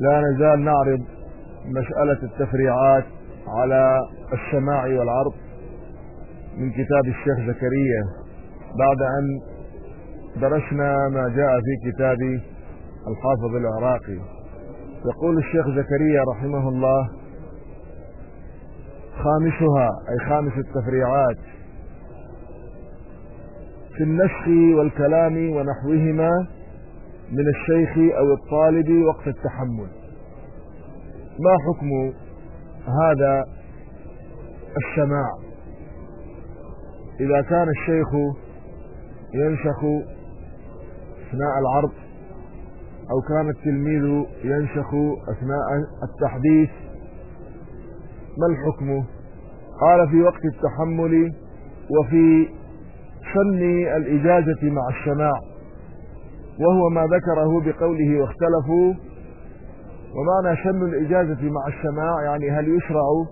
لا نزال نعرض مسألة التفريعات على السماع والعرض من كتاب الشيخ زكريا. بعد أن درسنا ما جاء في كتاب الحافظ العراقي. يقول الشيخ زكريا رحمه الله خامسها أي خامس التفريعات. في النسخ والكلام ونحوهما من الشيخ أو الطالب وقت التحمل. ما حكم هذا السماع إذا كان الشيخ ينشخ أثناء العرض أو كان التلميذ ينشخ أثناء التحديث ما الحكم؟ قال في وقت التحمل وفي سن الإجازة مع السماع وهو ما ذكره بقوله واختلفوا ومعنى سن الإجازة مع السماع يعني هل يشرع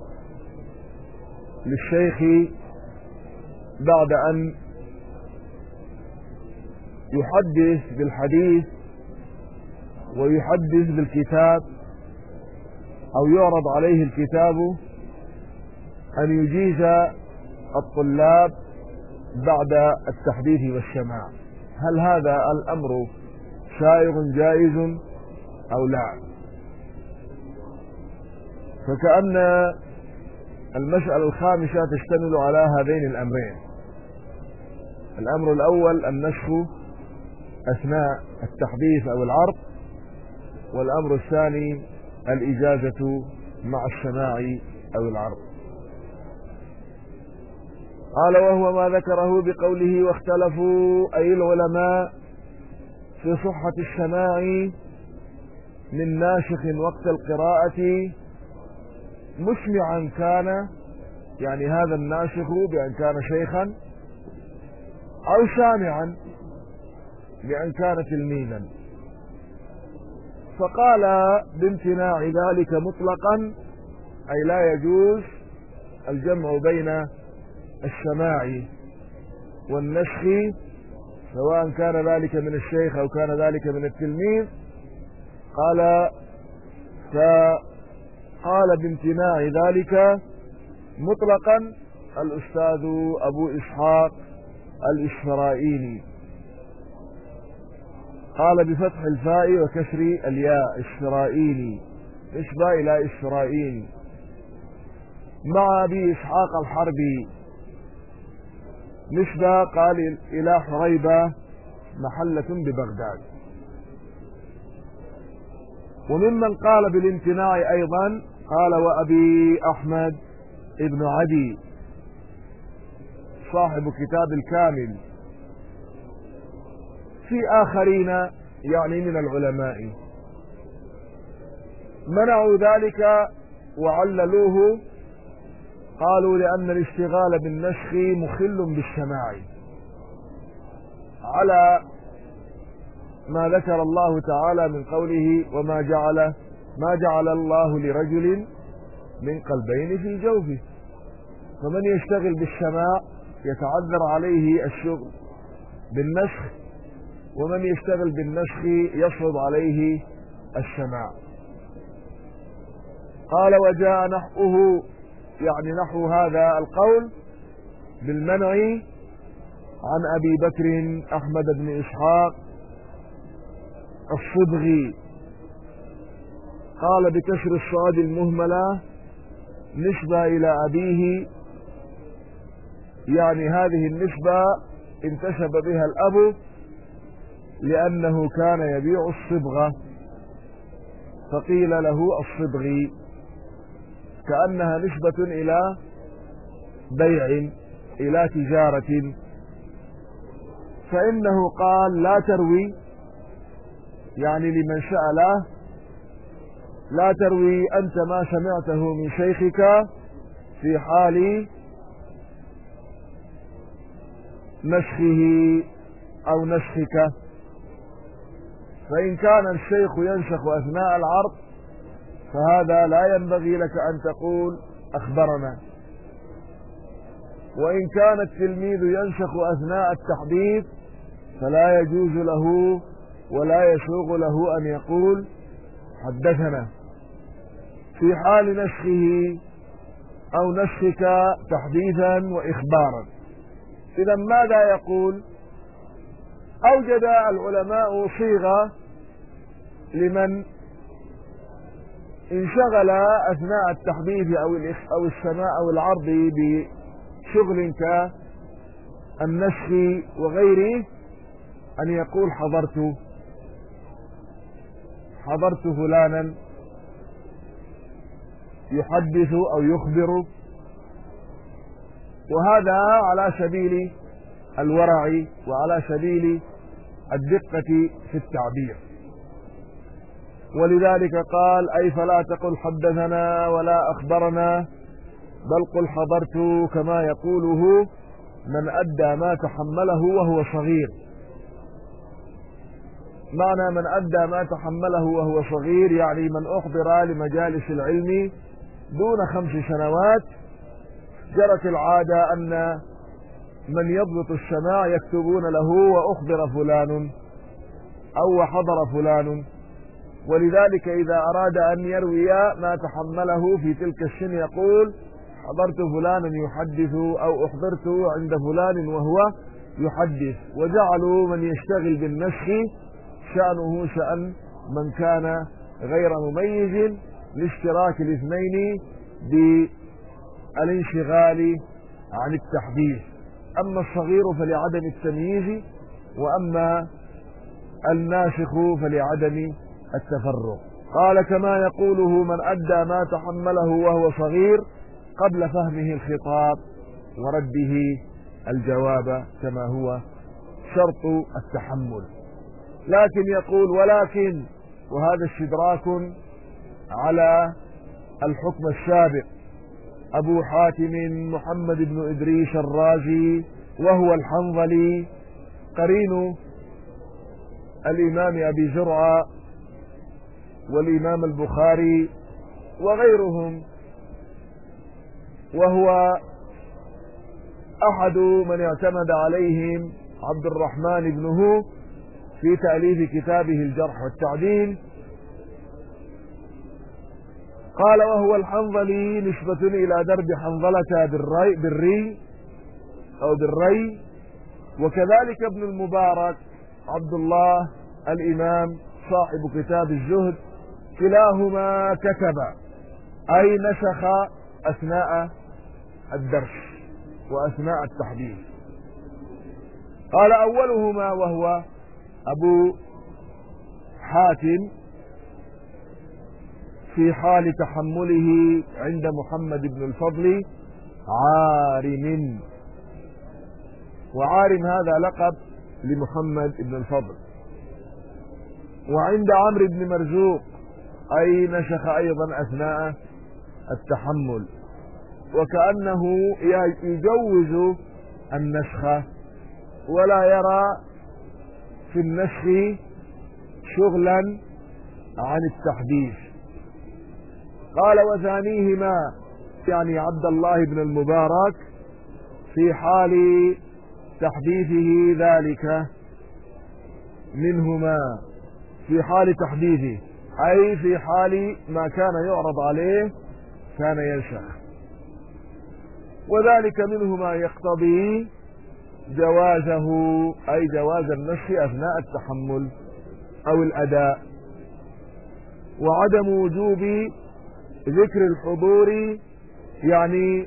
للشيخ بعد أن يحدث بالحديث ويحدث بالكتاب أو يعرض عليه الكتاب أن يجيز الطلاب بعد التحديث والسماع هل هذا الأمر سائغ جائز أو لا. فكأن المسألة الخامسة تشتمل على هذين الأمرين. الأمر الأول النسخ أثناء التحديث أو العرض والأمر الثاني الإجازة مع السماع أو العرض. قال وهو ما ذكره بقوله واختلفوا أي العلماء في صحة السماع من ناشخ وقت القراءة مسمعا كان يعني هذا الناشخ بأن كان شيخا أو سامعا بأن كان تلميذا. فقال بامتناع ذلك مطلقا أي لا يجوز الجمع بين السماع والنسخ سواء كان ذلك من الشيخ أو كان ذلك من التلميذ قال فقال بامتناع ذلك مطلقا الأستاذ أبو إسحاق الإسرائيلي. قال بفتح الفاء وكسر الياء إسرائيلي نسبة إلى إسرائيل مع أبي إسحاق الحربي نسبة قال إلى حريبة محلة ببغداد. وممن قال بالامتناع أيضا قال وأبي أحمد ابن عدي صاحب كتاب الكامل. في آخرين يعني من العلماء. منعوا ذلك وعللوه قالوا لأن الاشتغال بالنسخ مخل بالسماع على ما ذكر الله تعالى من قوله وما جعل ما جعل الله لرجل من قلبين في جوفه فمن يشتغل بالسماع يتعذر عليه الشغل بالنسخ ومن يشتغل بالنسخ يصعب عليه السماع قال وجاء نحوه يعني نحو هذا القول بالمنع عن أبي بكر أحمد بن إسحاق الصبغي قال بكسر الصاد المهملة نسبة إلى أبيه. يعني هذه النسبة انتسب بها الأب لأنه كان يبيع الصبغة. فقيل له الصبغي كأنها نسبة إلى بيع إلى تجارة. فإنه قال لا تروي يعني لمن سأله لا تروي أنت ما سمعته من شيخك في حال نسخه أو نسخك. فإن كان الشيخ ينسخ أثناء العرض فهذا لا ينبغي لك أن تقول أخبرنا. وإن كان التلميذ ينسخ أثناء التحديث فلا يجوز له ولا يسوغ له أن يقول حدثنا. في حال نسخه أو نسخك تحديثا وإخبارا. إذا ماذا يقول؟ أوجد العلماء صيغة لمن انشغل أثناء التحديث أو أو السماء أو العرض بشغل كالنسخ وغيره أن يقول حضرت حضرت فلانا يحدث أو يخبر. وهذا على سبيل الورع وعلى سبيل الدقة في التعبير. ولذلك قال أي فلا تقل حدثنا ولا أخبرنا بل قل حضرت كما يقوله من أدى ما تحمله وهو صغير. معنى من أدى ما تحمله وهو صغير يعني من أحضر لمجالس العلم دون خمس سنوات. جرت العادة أن من يضبط السماع يكتبون له وأخبر فلان أو حضر فلان. ولذلك إذا أراد أن يروي ما تحمله في تلك السن يقول حضرت فلانا يحدث أو أحضرت عند فلان وهو يحدث وجعلوا من يشتغل بالنسخ شأنه شأن من كان غير مميز لاشتراك الاثنين بالانشغال عن التحديث. أما الصغير فلعدم التمييز وأما الناسخ فلعدم التفرق. قال كما يقوله من أدى ما تحمله وهو صغير قبل فهمه الخطاب ورده الجواب كما هو شرط التحمل. لكن يقول ولكن وهذا استدراك على الحكم السابق. أبو حاتم محمد بن إدريس الرازي وهو الحنظلي قرين الإمام أبي زرعة والإمام البخاري وغيرهم وهو أحد من اعتمد عليهم عبد الرحمن بنه في تأليف كتابه الجرح والتعديل. قال وهو الحنظلي نسبة إلى درب حنظلة بالري, بالري أو بالري. وكذلك ابن المبارك عبد الله الإمام صاحب كتاب الزهد كلاهما كتب أي نسخ أثناء الدرس وأثناء التحديث. قال أولهما وهو أبو حاتم في حال تحمله عند محمد بن الفضل عارم. وعارم هذا لقب لمحمد بن الفضل. وعند عمرو بن مرزوق أي نشخ أيضا أثناء التحمل. وكأنه يجوز النسخ ولا يرى في النسخ شغلا عن التحديث. قال وثانيهما يعني عبد الله بن المبارك في حال تحديثه ذلك منهما في حال تحديثه. أي في حال ما كان يعرض عليه كان ينشأ. وذلك منه ما يقتضي جوازه أي جواز النسخ أثناء التحمل أو الأداء. وعدم وجوب ذكر الحضور يعني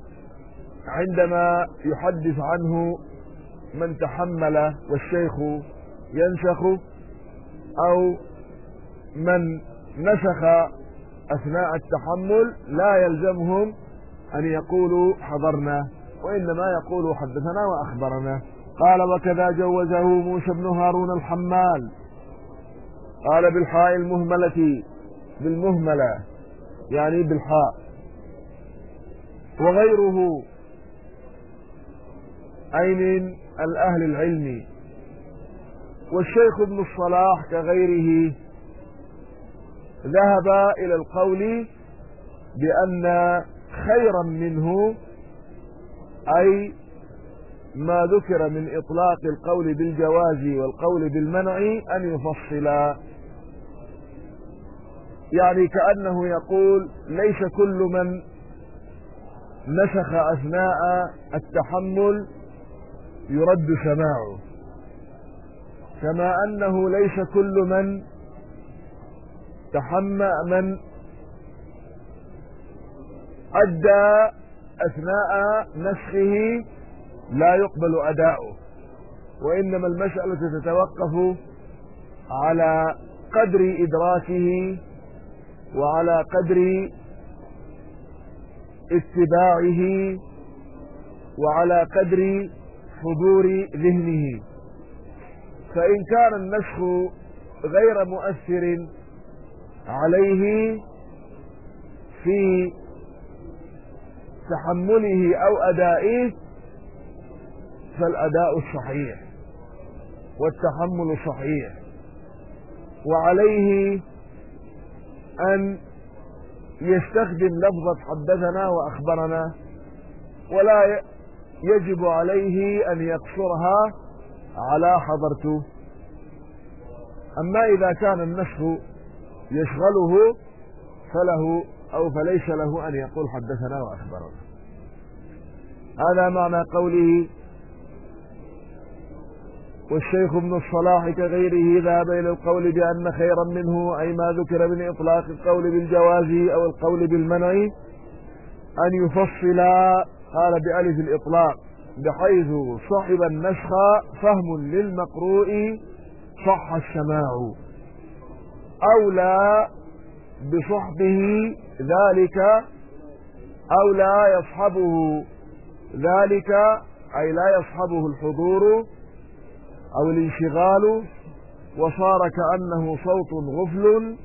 عندما يحدث عنه من تحمل والشيخ ينسخ أو من نسخ أثناء التحمل لا يلزمهم أن يقولوا حضرنا وإنما يقولوا حدثنا وأخبرنا. قال وكذا جوزه موسى بن هارون الحمال. قال بالحاء المهملة. بالمهملة يعني بالحاء. وغيره. أي من الأهل العلم؟ والشيخ ابن الصلاح كغيره. ذهب إلى القول بأن خيرا منه أي ما ذكر من إطلاق القول بالجواز والقول بالمنع أن يفصل. يعني كأنه يقول ليس كل من نسخ أثناء التحمل يرد سماعه كما أنه ليس كل من تحمى من أدى أثناء نسخه لا يقبل أداؤه وإنما المسألة تتوقف على قدر إدراكه وعلى قدر اتباعه وعلى قدر حضور ذهنه. فإن كان النسخ غير مؤثر عليه في تحمله أو أدائه فالأداء صحيح والتحمل صحيح. وعليه أن يستخدم لفظة حدثنا وأخبرنا ولا يجب عليه أن يقصرها على حضرته. أما إذا كان النسخ يشغله فله أو فليس له أن يقول حدثنا وأخبرنا. هذا معنى قوله والشيخ ابن الصلاح كغيره ذهب إلى القول بأن خيرا منه أي ما ذكر من إطلاق القول بالجواز أو القول بالمنع أن يفصل قال بألف الإطلاق بحيث صحب النسخ فهم للمقروء صح السماع. أو لا بصحبه ذلك أو لا يصحبه ذلك أي لا يصحبه الحضور أو الانشغال وصار كأنه صوت غفل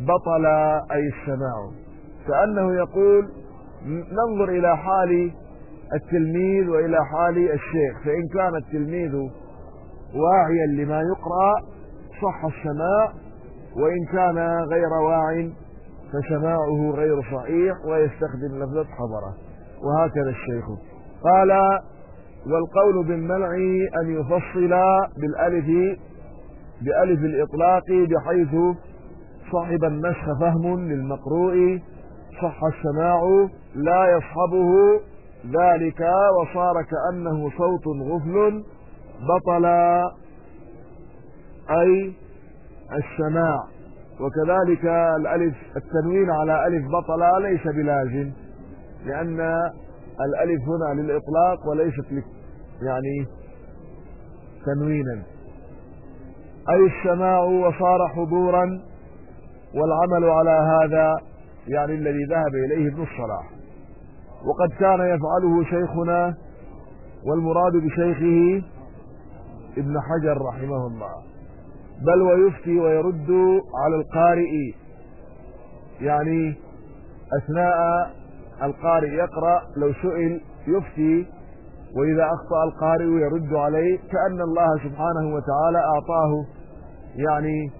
بطل أي السماع. كأنه يقول ننظر إلى حال التلميذ وإلى حال الشيخ فإن كان التلميذ واعيا لما يقرأ صح السماع وإن كان غير واع فسماعه غير صحيح ويستخدم لفظة حضرة. وهكذا الشيخ. قال والقول بالمنع أن يفصل بالألف بألف الإطلاق بحيث صاحب النسخ فهم للمقروء صح السماع لا يصحبه. ذلك وصار كأنه صوت غفل بطل أي السماع. وكذلك الألف التنوين على ألف بطل ليس بلازم لأن الألف هنا للإطلاق وليست يعني تنوينا. أي السماع وصار حضورا والعمل على هذا يعني الذي ذهب إليه ابن الصلاح. وقد كان يفعله شيخنا والمراد بشيخه ابن حجر رحمه الله. بل ويفتي ويرد على القارئ. يعني أثناء القارئ يقرأ لو سئل يفتي وإذا أخطأ القارئ يرد عليه كأن الله سبحانه وتعالى أعطاه يعني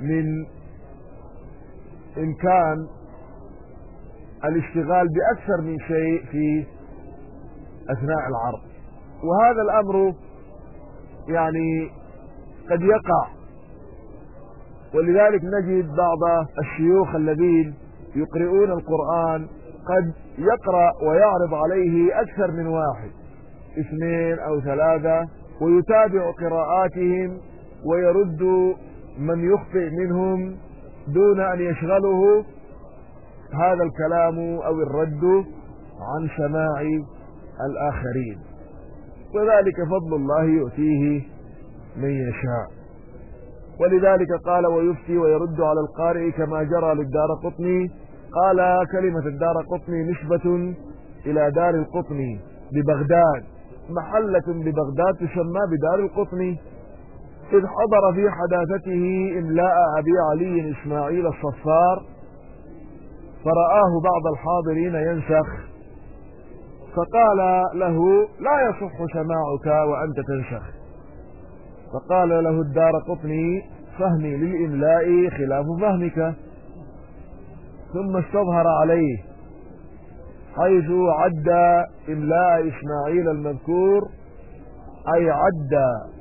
من إمكان الاشتغال بأكثر من شيء في أثناء العرض. وهذا الأمر يعني قد يقع. ولذلك نجد بعض الشيوخ الذين يقرؤون القرآن قد يقرأ ويعرض عليه أكثر من واحد اثنين أو ثلاثة ويتابع قراءاتهم ويرد من يخطئ منهم دون أن يشغله هذا الكلام أو الرد عن سماع الآخرين. وذلك فضل الله يؤتيه من يشاء. ولذلك قال ويفتي ويرد على القارئ كما جرى للدار قطني. قال كلمة الدار قطني نسبة إلى دار القطني ببغداد. محلة ببغداد تسمى بدار القطني. إذ حضر في حداثته إملاء أبي علي إسماعيل الصفار فرآه بعض الحاضرين ينسخ. فقال له لا يصح سماعك وأنت تنسخ. فقال له الدار قطني فهمي للإملاء خلاف فهمك. ثم استظهر عليه حيث عد إملاء إسماعيل المذكور أي عد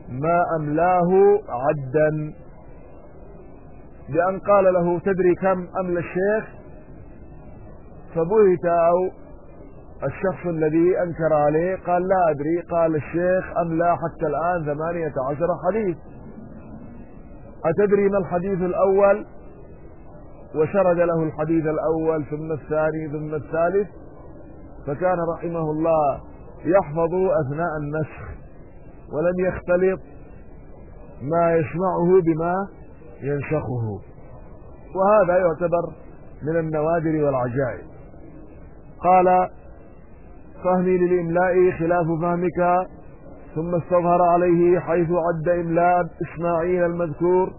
ما أملاه عدا. بأن قال له تدري كم أمل الشيخ؟ فبهت أو الشخص الذي أنكر عليه قال لا أدري قال الشيخ أملى حتى الآن ثمانية عشر حديث. أتدري ما الحديث الأول؟ وشرد له الحديث الأول ثم الثاني ثم الثالث. فكان رحمه الله يحفظ أثناء النسخ ولم يختلط ما يسمعه بما ينسخه وهذا يعتبر من النوادر والعجائب. قال فهمي للإملاء خلاف فهمك. ثم استظهر عليه حيث عد إملاء إسماعيل المذكور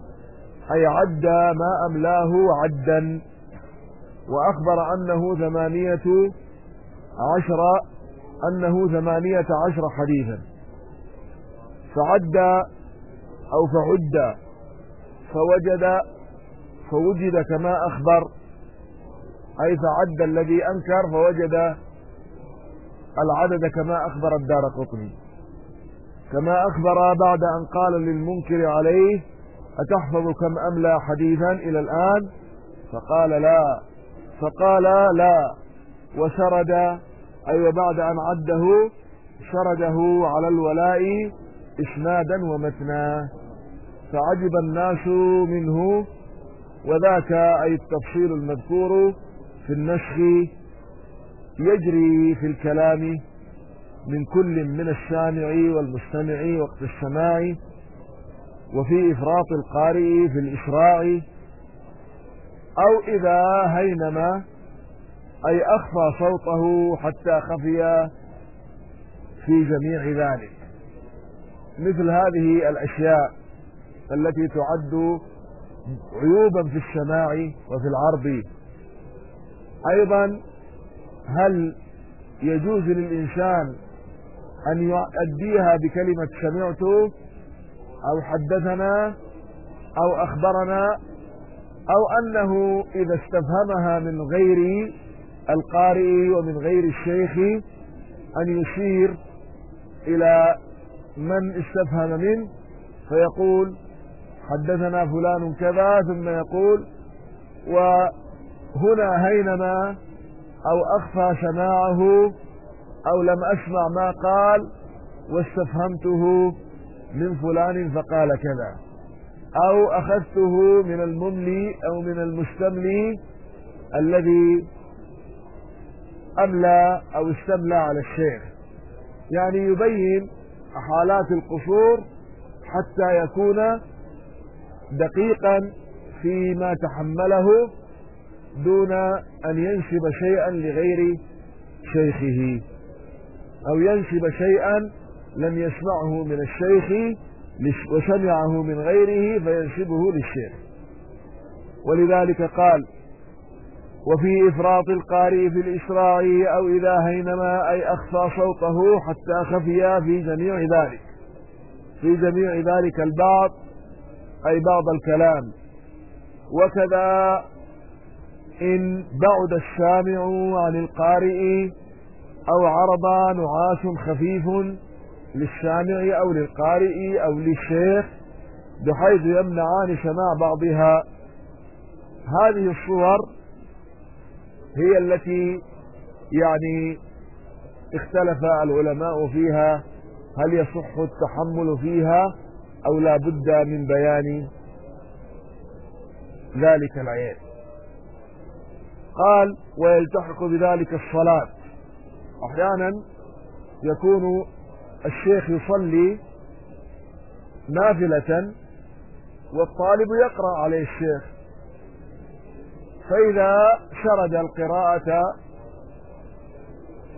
أي عد ما أملاه عدا. وأخبر أنه ثمانية عشر أنه ثمانية عشر حديثا. فعد أو فعد فوجد فوجد كما أخبر. أي فعد الذي أنكر فوجد العدد كما أخبر الدار قطني. كما أخبر بعد أن قال للمنكر عليه أتحفظ كم أملى حديثا إلى الآن؟ فقال لا. فقال لا. وسرد أي أيوة بعد أن عده سرده على الولاء إسنادا ومتنا. فعجب الناس منه وذاك أي التفصيل المذكور في النسخ يجري في الكلام من كل من السامع والمستمع وقت السماع وفي إفراط القارئ في الإسراع أو إذا هينما أي أخفى صوته حتى خفي في جميع ذلك. مثل هذه الأشياء التي تعد عيوبا في السماع وفي العرض. أيضا هل يجوز للإنسان أن يؤديها بكلمة سمعت أو حدثنا أو أخبرنا أو أنه إذا استفهمها من غير القارئ ومن غير الشيخ أن يشير إلى من استفهم منه فيقول حدثنا فلان كذا ثم يقول وهنا هينما أو أخفى سماعه أو لم أسمع ما قال واستفهمته من فلان فقال كذا. أو أخذته من المملي أو من المستملي الذي أملى أو استملى على الشيخ. يعني يبين حالات القصور حتى يكون دقيقا فيما تحمله دون أن ينسب شيئا لغير شيخه أو ينسب شيئا لم يسمعه من الشيخ وسمعه من غيره فينسبه للشيخ. ولذلك قال وفي إفراط القارئ في الإسراع أو إذا هينما أي أخفى صوته حتى خفي في جميع ذلك في جميع ذلك البعض أي بعض الكلام. وكذا إن بعد السامع عن القارئ أو عرض نعاس خفيف للسامع أو للقارئ أو للشيخ بحيث يمنعان سماع بعضها. هذه الصور هي التي يعني اختلف العلماء فيها هل يصح التحمل فيها أو لا بد من بيان ذلك العين قال ويلتحق بذلك الصلاة. أحيانا يكون الشيخ يصلي نافلة والطالب يقرأ عليه الشيخ. فإذا شرد القراءة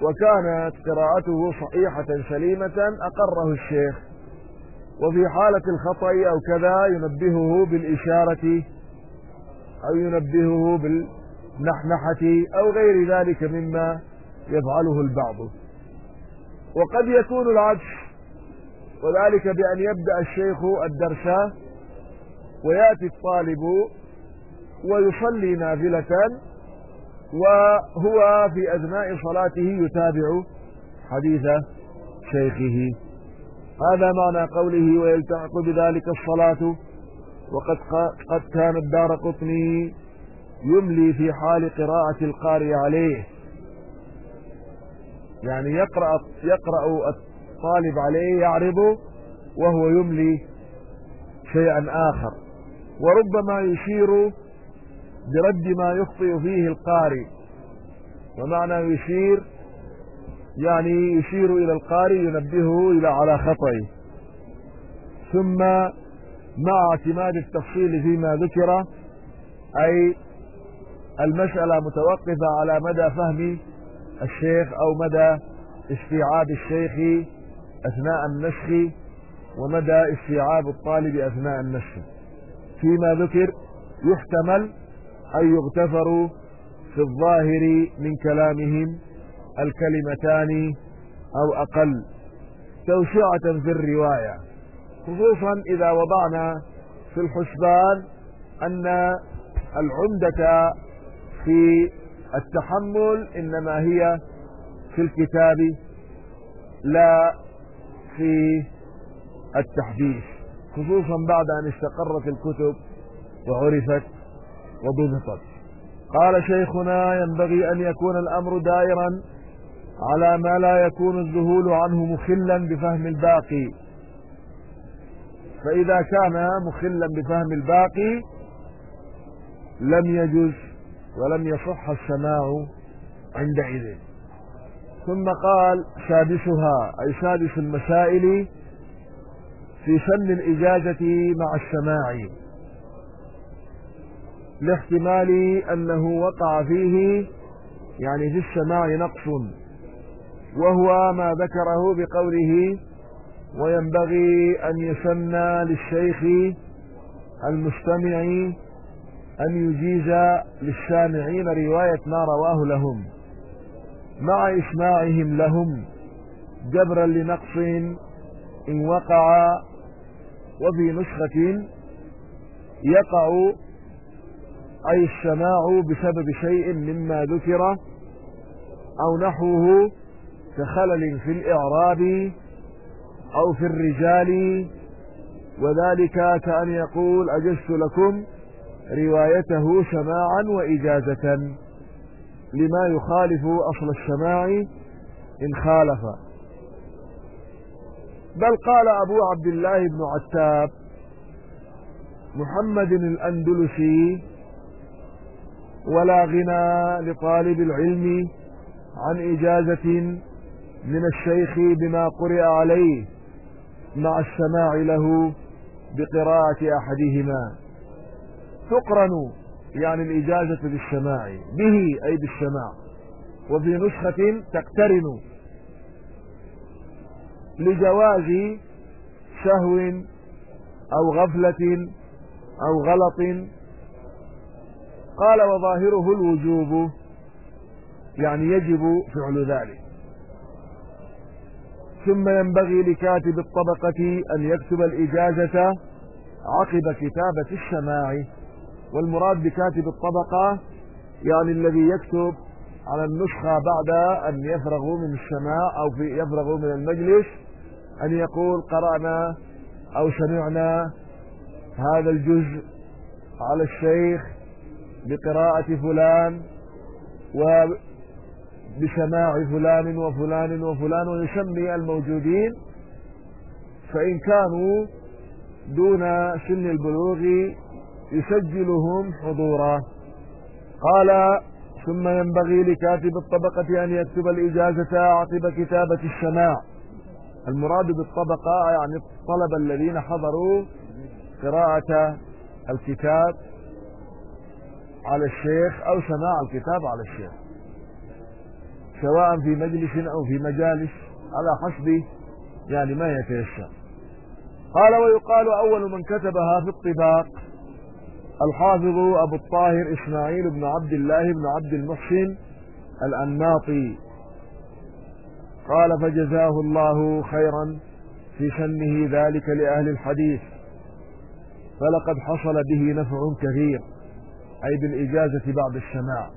وكانت قراءته صحيحة سليمة أقره الشيخ. وفي حالة الخطأ أو كذا ينبهه بالإشارة أو ينبهه بالنحنحة أو غير ذلك مما يفعله البعض. وقد يكون العكس وذلك بأن يبدأ الشيخ الدرس ويأتي الطالب ويصلي نافلة وهو في أثناء صلاته يتابع حديث شيخه. هذا معنى قوله ويلتحق بذلك الصلاة وقد قد كان الدار قطني يملي في حال قراءة القارئ عليه. يعني يقرأ, يقرأ الطالب عليه يعرضه وهو يملي شيئا آخر. وربما يشير برد ما يخطئ فيه القارئ. ومعنى يشير يعني يشير إلى القارئ ينبهه إلى على خطئه. ثم مع اعتماد التفصيل فيما ذكر أي المسألة متوقفة على مدى فهم الشيخ أو مدى استيعاب الشيخ أثناء النسخ ومدى استيعاب الطالب أثناء النسخ. فيما ذكر يحتمل أن يغتفر في الظاهر من كلامهم الكلمتان أو أقل. توسعة في الرواية خصوصا إذا وضعنا في الحسبان أن العمدة في التحمل إنما هي في الكتاب لا في التحديث. خصوصا بعد أن استقرت الكتب وعرفت وضبطت. قال شيخنا ينبغي أن يكون الأمر دائرا على ما لا يكون الذهول عنه مخلا بفهم الباقي. فإذا كان مخلا بفهم الباقي لم يجز ولم يصح السماع عندئذ. ثم قال سادسها أي سادس المسائل في سن الإجازة مع السماع. لاحتمال أنه وقع فيه يعني في السماع نقص. وهو ما ذكره بقوله وينبغي أن يسن للشيخ المستمع أن يجيز للسامعين رواية ما رواه لهم مع إسماعهم لهم جبرا لنقص إن وقع وفي نسخة يقع أي السماع بسبب شيء مما ذكر أو نحوه كخلل في الإعراب أو في الرجال وذلك كأن يقول أجزت لكم روايته سماعا وإجازة لما يخالف أصل السماع إن خالف. بل قال أبو عبد الله بن عتاب محمد الأندلسي ولا غنى لطالب العلم عن إجازة من الشيخ بما قرئ عليه مع السماع له بقراءة أحدهما. تقرن يعني الإجازة بالسماع به أي بالسماع. وفي نسخة تقترن لجواز سهو أو غفلة أو غلط. قال وظاهره الوجوب يعني يجب فعل ذلك. ثم ينبغي لكاتب الطبقة أن يكتب الإجازة عقب كتابة السماع. والمراد بكاتب الطبقة يعني الذي يكتب على النسخة بعد أن يفرغوا من السماع أو في يفرغوا من المجلس أن يقول قرأنا أو سمعنا هذا الجزء على الشيخ بقراءة فلان وبسماع فلان وفلان وفلان ويسمي الموجودين فإن كانوا دون سن البلوغ يسجلهم حضورا. قال ثم ينبغي لكاتب الطبقة أن يكتب الإجازة عقب كتابة السماع المراد بالطبقة يعني الطلبة الذين حضروا قراءة الكتاب على الشيخ أو سماع الكتاب على الشيخ. سواء في مجلس أو في مجالس على حسب يعني ما يتيسر. قال ويقال أول من كتبها في الطباق. الحافظ أبو الطاهر إسماعيل بن عبد الله بن عبد المحسن الأناطي قال فجزاه الله خيرا في سنه ذلك لأهل الحديث فلقد حصل به نفع كثير أي بالإجازة بعد السماع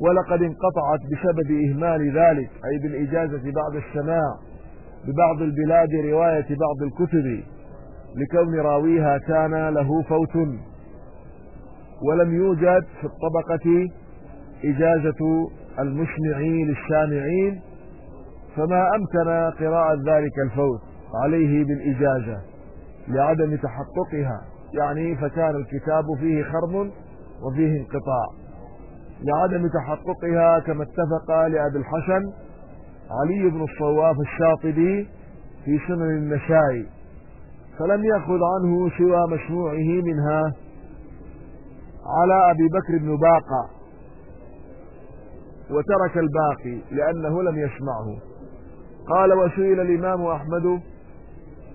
ولقد انقطعت بسبب إهمال ذلك أي بالإجازة بعد السماع ببعض البلاد رواية بعض الكتب لكون راويها كان له فوت ولم يوجد في الطبقة إجازة المسمعين للسامعين فما أمكن قراءة ذلك الفوت عليه بالإجازة لعدم تحققها. يعني فكان الكتاب فيه خرم وفيه انقطاع. لعدم تحققها كما اتفق لأبي الحسن علي بن الصواف الشاطبي في سنن النسائي فلم يأخذ عنه سوى مسموعه منها على أبي بكر بن باقة وترك الباقي لأنه لم يسمعه. قال وسئل الإمام أحمد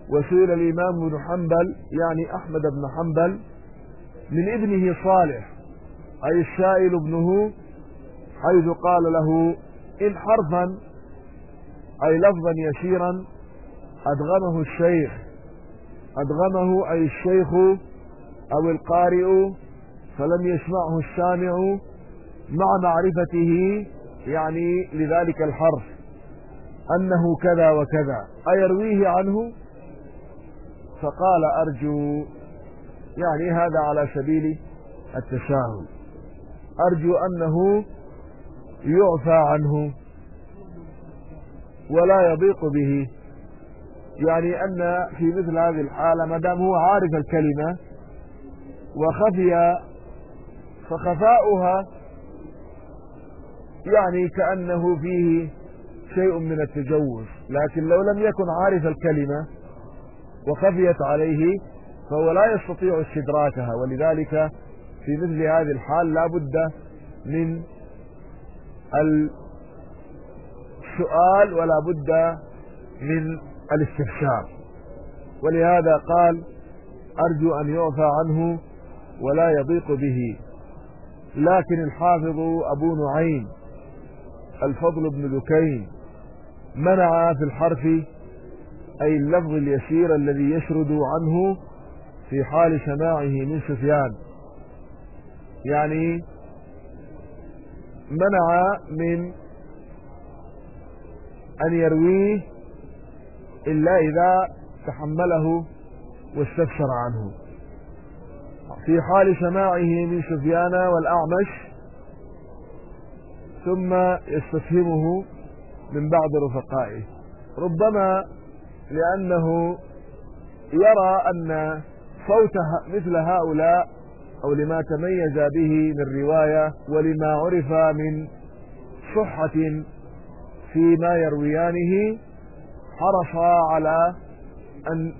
وسئل الإمام بن حنبل يعني أحمد بن حنبل من ابنه صالح أي السائل ابنه حيث قال له إن حرفا أي لفظا يسيرا أدغمه الشيخ أدغمه أي الشيخ أو القارئ فلم يسمعه السامع مع معرفته يعني لذلك الحرف أنه كذا وكذا. أيرويه عنه؟ فقال أرجو يعني هذا على سبيل التساهل. أرجو أنه يعفى عنه ولا يضيق به. يعني أن في مثل هذه الحالة ما دام هو عارف الكلمة وخفي فخفاؤها يعني كأنه فيه شيء من التجوز لكن لو لم يكن عارف الكلمة وخفيت عليه فهو لا يستطيع استدراكها ولذلك في مثل هذه الحال لا بد من السؤال ولا بد من الاستفسار. ولهذا قال أرجو أن يعفى عنه ولا يضيق به. لكن الحافظ أبو نعيم الفضل بن ذكين منع في الحرف أي اللفظ اليسير الذي يشرد عنه في حال سماعه من سفيان. يعني منع من أن يرويه إلا إذا تحمله واستفسر عنه. في حال سماعه من سفيان والأعمش ثم يستفهمه من بعض رفقائه. ربما لأنه يرى أن صوت مثل هؤلاء أو لما تميز به من رواية ولما عرف من صحة فيما يرويانه حرص على أن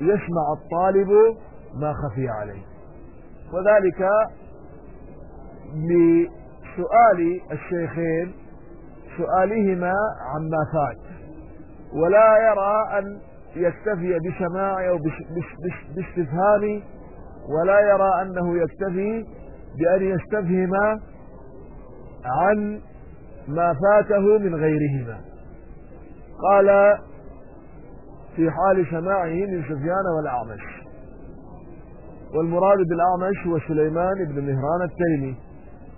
يسمع الطالب ما خفي عليه. وذلك لسؤال الشيخين سؤالهما عما فات. ولا يرى أن يكتفي بسماع أو باستفهام ولا يرى أنه يكتفي بأن يستفهم عن ما فاته من غيرهما. قال في حال سماعه من سفيان والأعمش. والمراد بالأعمش هو سليمان بن مهران التيمي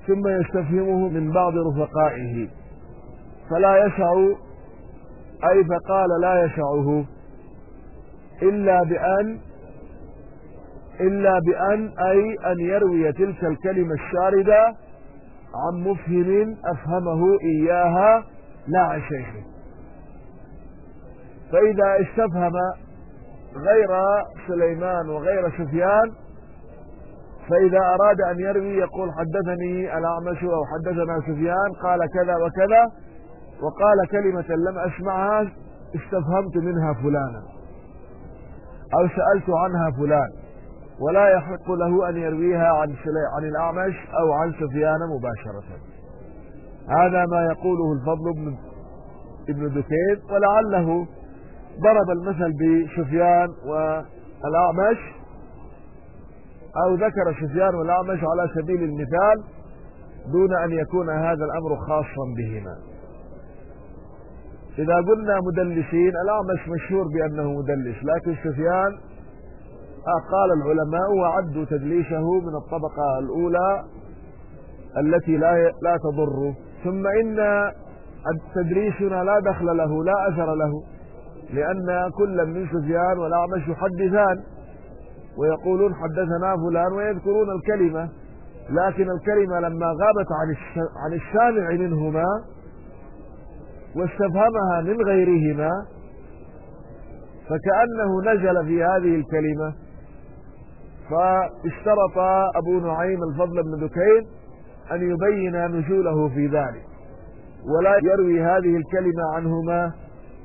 ثم يستفهمه من بعض رفقائه. فلا يشع أي فقال لا يشعه إلا بأن إلا بأن أي أن يروي تلك الكلمة الشاردة عن مفهم أفهمه إياها لا عن شيخه. فإذا استفهم غير سليمان وغير سفيان فإذا أراد أن يروي يقول حدثني الأعمش أو حدثنا سفيان قال كذا وكذا وقال كلمة لم أسمعها استفهمت منها فلانا أو سألت عنها فلان ولا يحق له أن يرويها عن عن الأعمش أو عن سفيان مباشرة. هذا ما يقوله الفضل بن ابن دكين ولعله ضرب المثل بسفيان والأعمش أو ذكر سفيان والأعمش على سبيل المثال دون أن يكون هذا الأمر خاصا بهما. إذا قلنا مدلسين الأعمش مشهور بأنه مدلس لكن سفيان قال العلماء وعدوا تدليسه من الطبقة الأولى التي لا لا تضر ثم إن تدريسنا لا دخل له لا أثر له لأن كل من سفيان والأعمش يحدثان. ويقولون حدثنا فلان ويذكرون الكلمة لكن الكلمة لما غابت عن عن السامع منهما واستفهمها من غيرهما فكأنه نزل في هذه الكلمة. فاشترط أبو نعيم الفضل بن دكين أن يبين نزوله في ذلك ولا يروي هذه الكلمة عنهما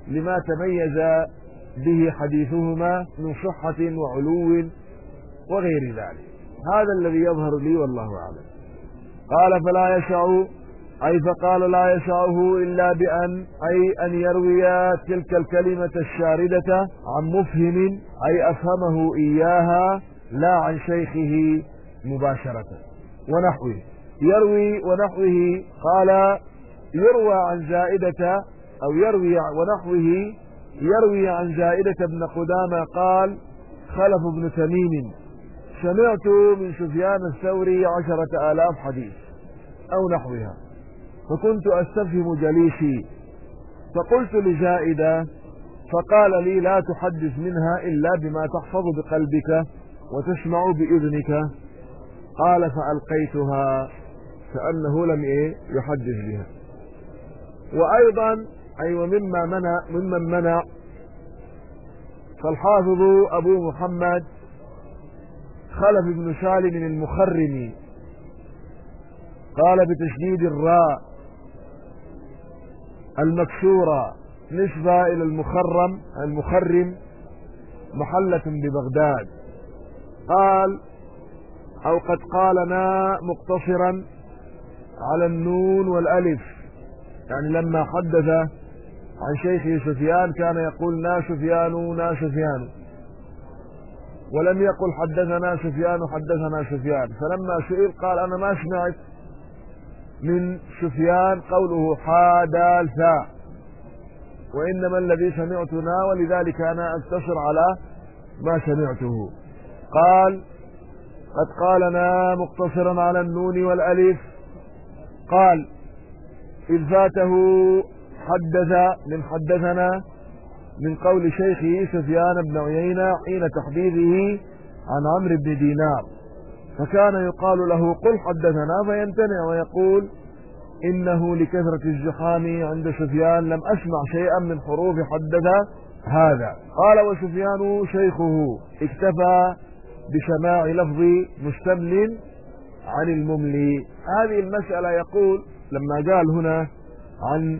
لما تميز به حديثهما من صحة وعلو وغير ذلك. هذا الذي يظهر لي والله أعلم. قال فلا يشع أي فقال لا يشعه إلا بأن أي أن يروي تلك الكلمة الشاردة عن مفهم أي أفهمه إياها لا عن شيخه مباشرة ونحوه. يروي ونحوه قال يروى عن زائدة أو يروي ونحوه يروي عن زائدة بن قدامة قال خلف بن تميم. سمعت من سفيان الثوري عشرة آلاف حديث أو نحوها فكنت أستفهم جليسي فقلت لزائدة فقال لي لا تحدث منها إلا بما تحفظ بقلبك وتسمع بإذنك. قال فألقيتها كأنه لم إيه؟ يحدث بها. وأيضا أي ومما منع ممن منع فالحافظ أبو محمد خلف بن سالم المخرمي قال بتشديد الراء المكسورة نسبة إلى المخرم المخرم محلة ببغداد. قال أو قد قالنا مقتصرا على النون والألف. يعني لما حدث عن شيخه سفيان كان يقول نا سفيان نا سفيان. ولم يقل حدثنا سفيان حدثنا سفيان. فلما سئل قال أنا ما سمعت من سفيان قوله حادال ثاء وإنما الذي سمعتنا ولذلك أنا أقتصر على ما سمعته. قال قد قالنا مقتصرا على النون والألف. قال إذ فاته حدث من حدثنا من قول شيخه سفيان بن عيينة حين تحديثه عن عمرو بن دينار. فكان يقال له قل حدثنا فيمتنع ويقول إنه لكثرة الزحام عند سفيان لم أسمع شيئا من حروف حدث هذا. قال وسفيان شيخه اكتفى بسماع لفظ مستمل عن المملي. هذه المسألة يقول لما قال هنا عن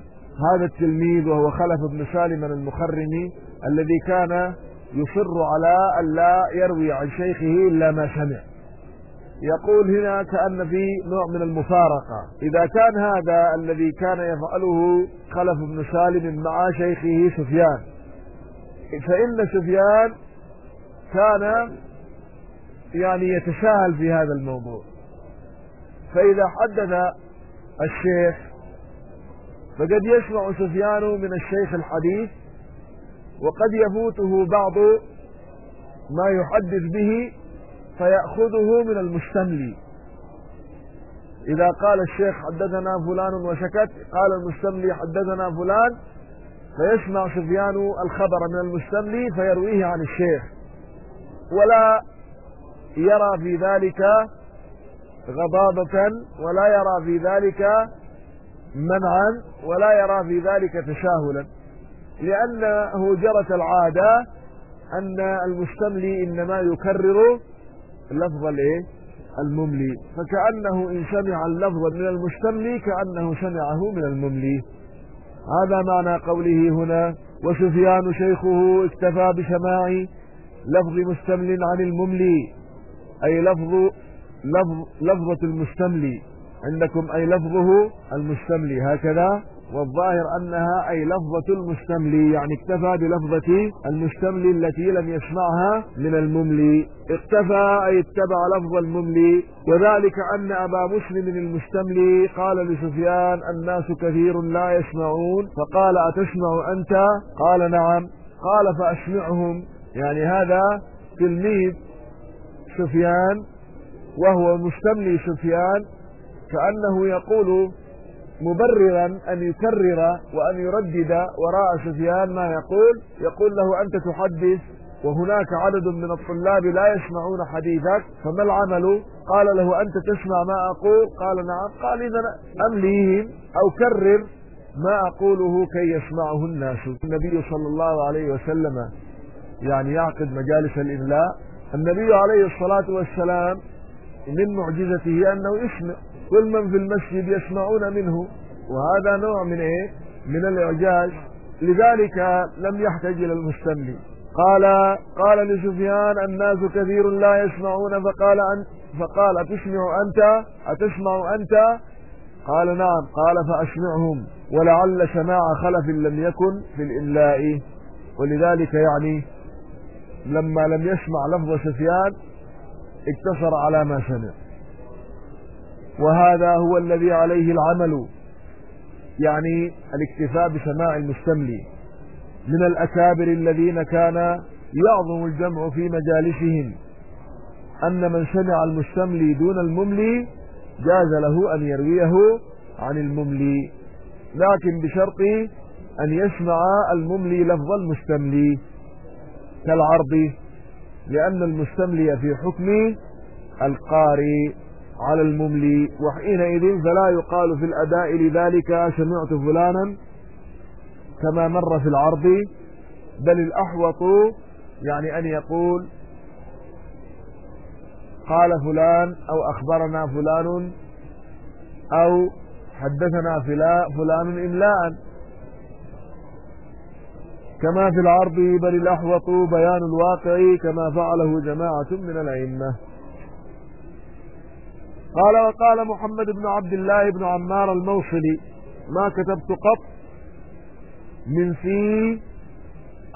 هذا التلميذ وهو خلف بن سالم المخرمي الذي كان يصر على أن لا يروي عن شيخه إلا ما سمع. يقول هنا كأن في نوع من المفارقة. إذا كان هذا الذي كان يفعله خلف بن سالم مع شيخه سفيان فإن سفيان كان يعني يتساهل في هذا الموضوع. فإذا حدث الشيخ فقد يسمع سفيان من الشيخ الحديث وقد يفوته بعض ما يحدث به فيأخذه من المستملي. إذا قال الشيخ حدثنا فلان وشكت قال المستملي حدثنا فلان فيسمع سفيان الخبر من المستملي فيرويه عن الشيخ. ولا يرى في ذلك غضاضة ولا يرى في ذلك منعا ولا يرى في ذلك تساهلا لأنه جرت العادة أن المستملي إنما يكرر لفظ الإيه؟ المملي. فكأنه إن سمع اللفظ من المستملي كأنه سمعه من المملي. هذا معنى قوله هنا وسفيان شيخه اكتفى بسماع لفظ مستمل عن المملي أي لفظ لفظ لفظة المستملي. عندكم أي لفظه المستملي هكذا والظاهر أنها أي لفظة المستملي يعني اكتفى بلفظة المستملي التي لم يسمعها من المملي. اكتفى أي اتبع لفظ المملي. وذلك أن أبا مسلم المستملي قال لسفيان الناس كثير لا يسمعون. فقال أتسمع أنت؟ قال نعم. قال فأسمعهم. يعني هذا تلميذ سفيان وهو مستملي سفيان كأنه يقول مبررا أن يكرر وأن يردد وراء سفيان ما يقول يقول له أنت تحدث وهناك عدد من الطلاب لا يسمعون حديثك فما العمل؟ قال له أنت تسمع ما أقول؟ قال نعم. قال إذا أمليهم أو كرر ما أقوله كي يسمعه الناس. النبي صلى الله عليه وسلم يعني يعقد مجالس الإملاء. النبي عليه الصلاة والسلام من معجزته أنه يسمع كل من في المسجد يسمعون منه. وهذا نوع من إيه؟ من الإعجاز. لذلك لم يحتج إلى المستملي قال قال لسفيان الناس كثير لا يسمعون. فقال أن فقال أتسمع أنت؟ أتسمع أنت؟ قال نعم. قال فأسمعهم. ولعل سماع خلف لم يكن في الإملاء. ولذلك يعني لما لم يسمع لفظ سفيان اقتصر على ما سمع. وهذا هو الذي عليه العمل يعني الاكتفاء بسماع المستملي من الأكابر الذين كان يعظم الجمع في مجالسهم أن من سمع المستملي دون المملي جاز له أن يرويه عن المملي لكن بشرط أن يسمع المملي لفظ المستملي كالعرض لأن المستملي في حكم القاري على المملي وحينئذ فلا يقال في الأداء لذلك سمعت فلانا كما مر في العرض بل الأحوط يعني أن يقول قال فلان أو أخبرنا فلان أو حدثنا فلان إملاء. كما في العرض بل الأحوط بيان الواقع كما فعله جماعة من الأئمة. قال وقال محمد بن عبد الله بن عمار الموصلي ما كتبت قط من في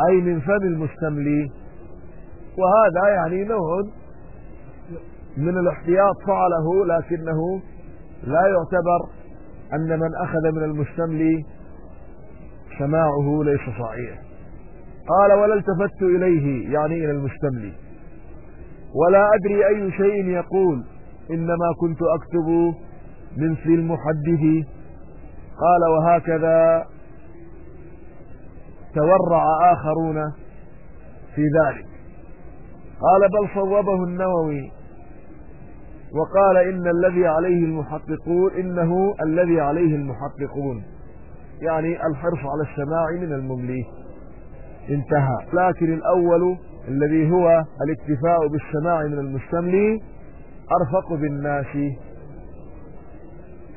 أي من فم المستملي. وهذا يعني نوع من الاحتياط فعله لكنه لا يعتبر أن من أخذ من المستملي سماعه ليس صحيح قال ولا التفت إليه يعني إلى المستملي. ولا أدري أي شيء يقول إنما كنت أكتب من في المحدث قال وهكذا تورع آخرون في ذلك. قال بل صوبه النووي. وقال إن الذي عليه المحققون إنه الذي عليه المحققون. يعني الحرص على السماع من المملي. انتهى. لكن الأول الذي هو الاكتفاء بالسماع من المستملي أرفق بالناس.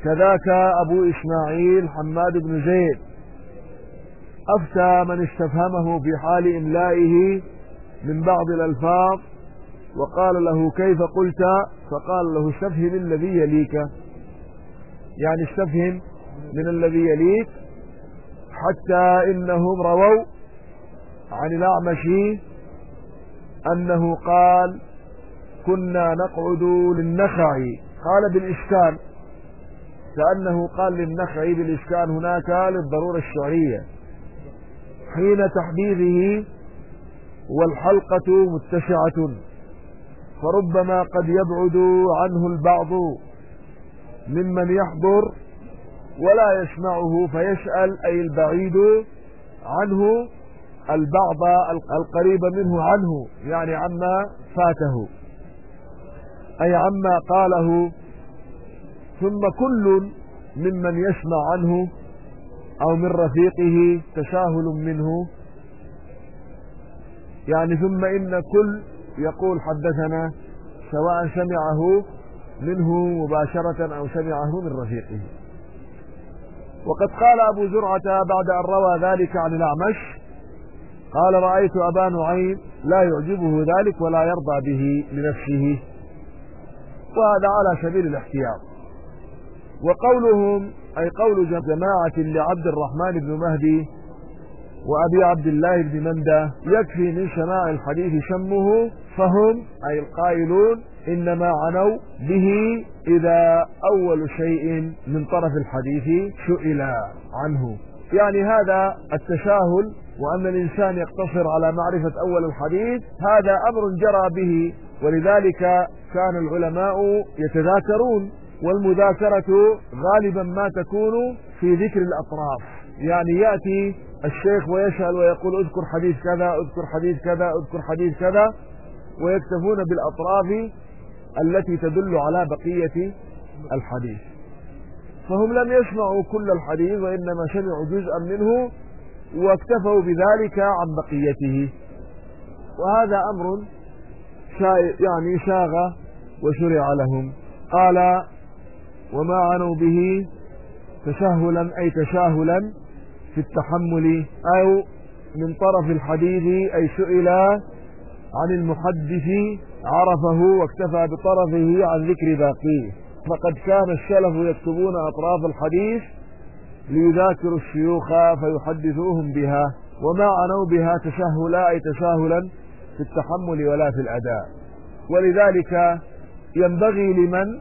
كذاك أبو إسماعيل حماد بن زيد. أفتى من استفهمه في حال إملائه من بعض الألفاظ وقال له كيف قلت؟ فقال له استفهم الذي يليك. يعني استفهم من الذي يليك حتى إنهم رووا عن الأعمش أنه قال كنا نقعد للنخع. قال بالإسكان كأنه قال للنخع بالإسكان هناك للضرورة الشعرية. حين تحديده والحلقة متسعة فربما قد يبعد عنه البعض ممن يحضر ولا يسمعه فيسأل أي البعيد عنه البعض القريب منه عنه يعني عما فاته. أي عما قاله ثم كل ممن يسمع عنه أو من رفيقه تساهل منه. يعني ثم إن كل يقول حدثنا سواء سمعه منه مباشرة أو سمعه من رفيقه. وقد قال أبو زرعة بعد أن روى ذلك عن الأعمش قال رأيت أبا نعيم لا يعجبه ذلك ولا يرضى به لنفسه. وهذا على سبيل الاحتياط. وقولهم أي قول جماعة لعبد الرحمن بن مهدي وأبي عبد الله بن مندى يكفي من سماع الحديث شمه فهم أي القائلون إنما عنوا به إذا أول شيء من طرف الحديث سئل عنه. يعني هذا التساهل وأن الإنسان يقتصر على معرفة أول الحديث هذا أمر جرى به ولذلك كان العلماء يتذاكرون والمذاكرة غالبا ما تكون في ذكر الأطراف. يعني يأتي الشيخ ويسأل ويقول اذكر حديث كذا اذكر حديث كذا اذكر حديث كذا ويكتفون بالأطراف التي تدل على بقية الحديث. فهم لم يسمعوا كل الحديث وإنما سمعوا جزءا منه واكتفوا بذلك عن بقيته. وهذا أمر يعني شاغ وشرع لهم. قال وما عنوا به تسهلا أي تساهلا في التحمل أو من طرف الحديث أي سئل عن المحدث عرفه واكتفى بطرفه عن ذكر باقيه. فقد كان السلف يكتبون أطراف الحديث ليذاكروا الشيوخ فيحدثوهم بها. وما عنوا بها تسهلا أي تساهلا في التحمل ولا في الأداء. ولذلك ينبغي لمن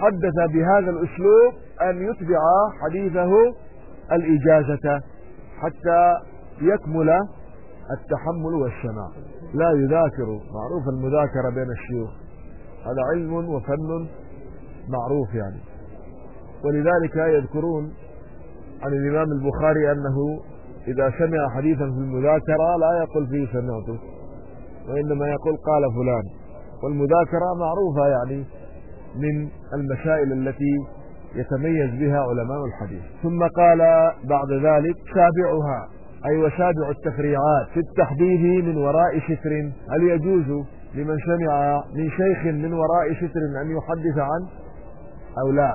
حدث بهذا الأسلوب أن يتبع حديثه الإجازة حتى يكمل التحمل والسماع لا يذاكر معروف المذاكرة بين الشيوخ. هذا علم وفن معروف يعني. ولذلك يذكرون عن الإمام البخاري أنه إذا سمع حديثا في المذاكرة لا يقول فيه سمعته. وإنما يقول قال فلان. والمذاكرة معروفة يعني من المسائل التي يتميز بها علماء الحديث. ثم قال بعد ذلك سابعها أي وسابع التفريعات في التحديث من وراء ستر هل يجوز لمن سمع من شيخ من وراء ستر أن يحدث عنه أو لا؟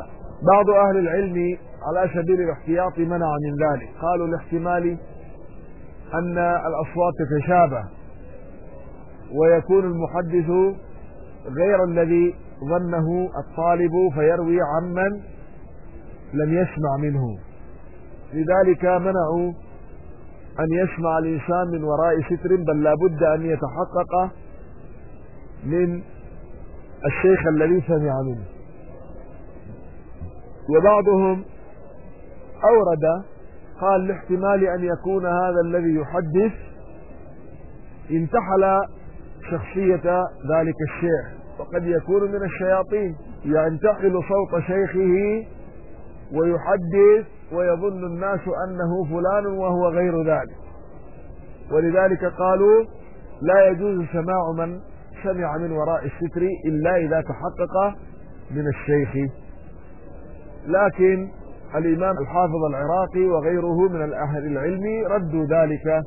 بعض أهل العلم على سبيل الاحتياط منع من ذلك. قالوا لاحتمال أن الأصوات تتشابه. ويكون المحدث غير الذي ظنه الطالب فيروي عمن لم يسمع منه. لذلك منعوا أن يسمع الإنسان من وراء ستر بل لابد أن يتحقق من الشيخ الذي سمع منه. وبعضهم أورد قال لاحتمال أن يكون هذا الذي يحدث انتحل شخصية ذلك الشيخ. وقد يكون من الشياطين ينتحل صوت شيخه ويحدث ويظن الناس أنه فلان وهو غير ذلك. ولذلك قالوا لا يجوز سماع من سمع من وراء الستر إلا إذا تحقق من الشيخ. لكن الإمام الحافظ العراقي وغيره من الأهل العلم ردوا ذلك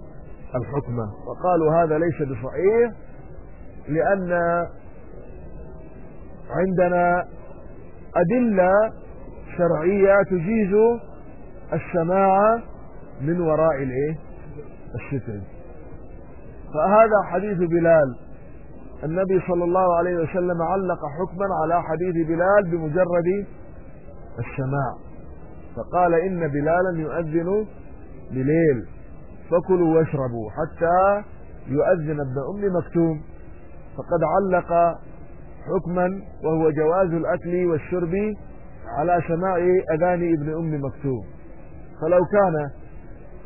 الحكم. وقالوا هذا ليس بصحيح. لأن عندنا أدلة شرعية تجيز السماع من وراء الإيه؟ الستر. فهذا حديث بلال. النبي صلى الله عليه وسلم علق حكما على حديث بلال بمجرد السماع فقال إن بلالا يؤذن بليل. فكلوا واشربوا حتى يؤذن ابن أم مكتوم. فقد علق حكما وهو جواز الأكل والشرب على سماع أذان ابن أم مكتوم. فلو كان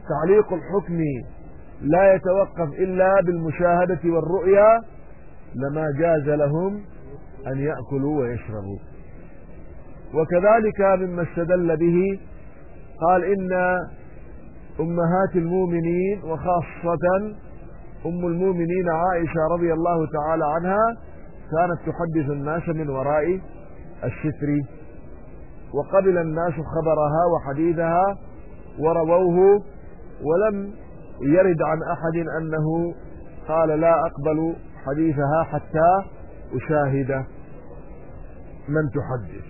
تعليق الحكم لا يتوقف إلا بالمشاهدة والرؤيا لما جاز لهم أن يأكلوا ويشربوا. وكذلك مما استدل به قال إن أمهات المؤمنين وخاصة أم المؤمنين عائشة رضي الله تعالى عنها كانت تحدث الناس من وراء الستر وقبل الناس خبرها وحديثها ورووه ولم يرد عن أحد أنه قال لا أقبل حديثها حتى أشاهد من تحدث.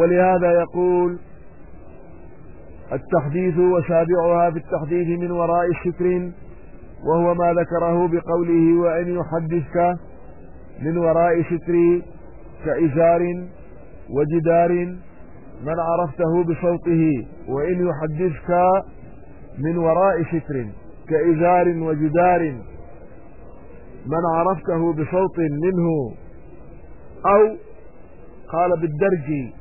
ولهذا يقول التحديث وسابعها في التحديث من وراء الشكر وهو ما ذكره بقوله وأن يحدثك من وراء ستر كإزار وجدار من عرفته بصوته وإن يحدثك من وراء ستر كإزار وجدار من عرفته بصوت منه أو قال بالدرج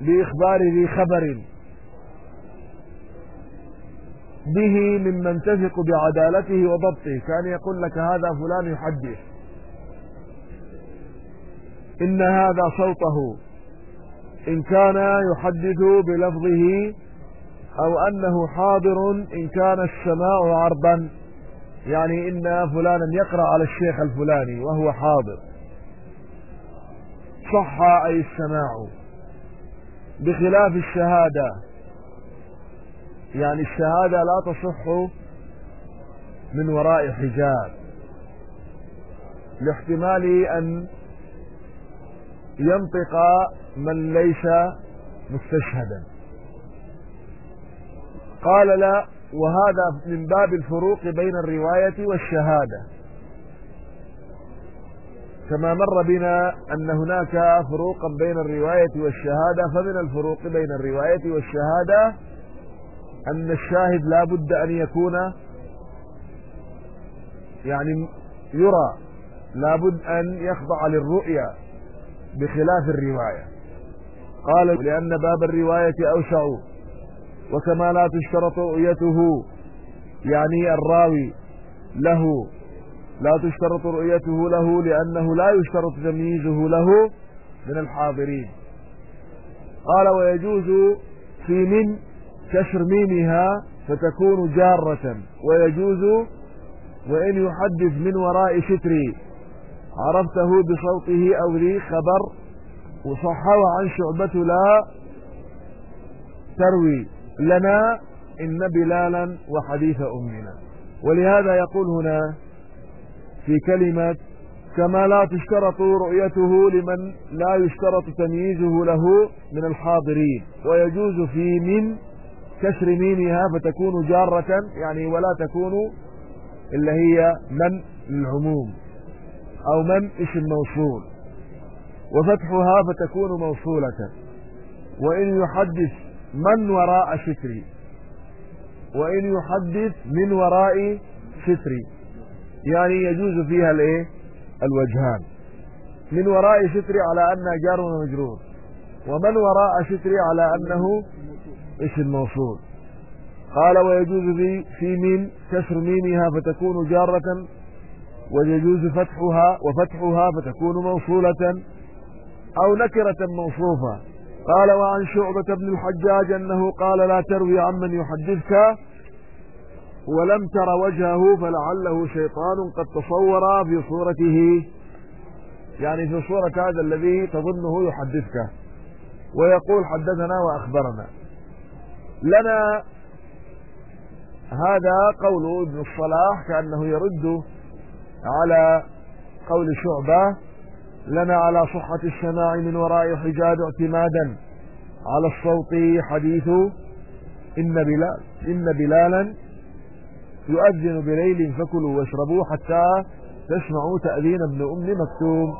بإخبار ذي خبر. به ممن تثق بعدالته وضبطه. كان يقول لك هذا فلان يحدث إن هذا صوته. إن كان يحدث بلفظه أو أنه حاضر إن كان السماع عرضا. يعني إن فلانا يقرأ على الشيخ الفلاني وهو حاضر. صح أي السماع. بخلاف الشهادة. يعني الشهادة لا تصح من وراء حجاب. لاحتمال أن ينطق من ليس مستشهدا. قال لا وهذا من باب الفروق بين الرواية والشهادة. كما مر بنا أن هناك فروقا بين الرواية والشهادة فمن الفروق بين الرواية والشهادة أن الشاهد لا بد أن يكون يعني يرى لابد أن يخضع للرؤية بخلاف الرواية. قال لأن باب الرواية أوسع وكما لا تشترط رؤيته يعني الراوي له لا تشترط رؤيته له لأنه لا يشترط تمييزه له من الحاضرين. قال ويجوز في من كسر ميمها فتكون جارة ويجوز وإن يحدث من وراء ستري. عرفته بصوته أو ذي خبر وصحوا عن شعبة لا تروي لنا إن بلالا وحديث أمنا. ولهذا يقول هنا في كلمة كما لا تشترط رؤيته لمن لا يشترط تمييزه له من الحاضرين ويجوز في من كسر ميمها فتكون جارة يعني ولا تكون إلا هي من للعموم أو من اسم موصول. وفتحها فتكون موصولة. وإن يحدث من وراء ستري. وإن يحدث من وراء ستري. يعني يجوز فيها الإيه؟ الوجهان. من وراء ستري على أنها جار ومجرور. ومن وراء ستري على أنه اسم موصول قال ويجوز في, في ميم كسر ميمها فتكون جارة ويجوز فتحها وفتحها فتكون موصولة أو نكرة موصوفة. قال وعن شعبة بن الحجاج أنه قال لا تروِ عمن يحدثك ولم تر وجهه فلعله شيطان قد تصور في صورته. يعني في صورة هذا الذي تظنه يحدثك. ويقول حدثنا وأخبرنا. لنا هذا قول ابن الصلاح كأنه يرد على قول شعبة لنا على صحة السماع من وراء حجاب اعتمادا على الصوت حديث إن بلال إن بلالا يؤذن بليل فكلوا واشربوا حتى تسمعوا تأذين ابن أم مكتوم.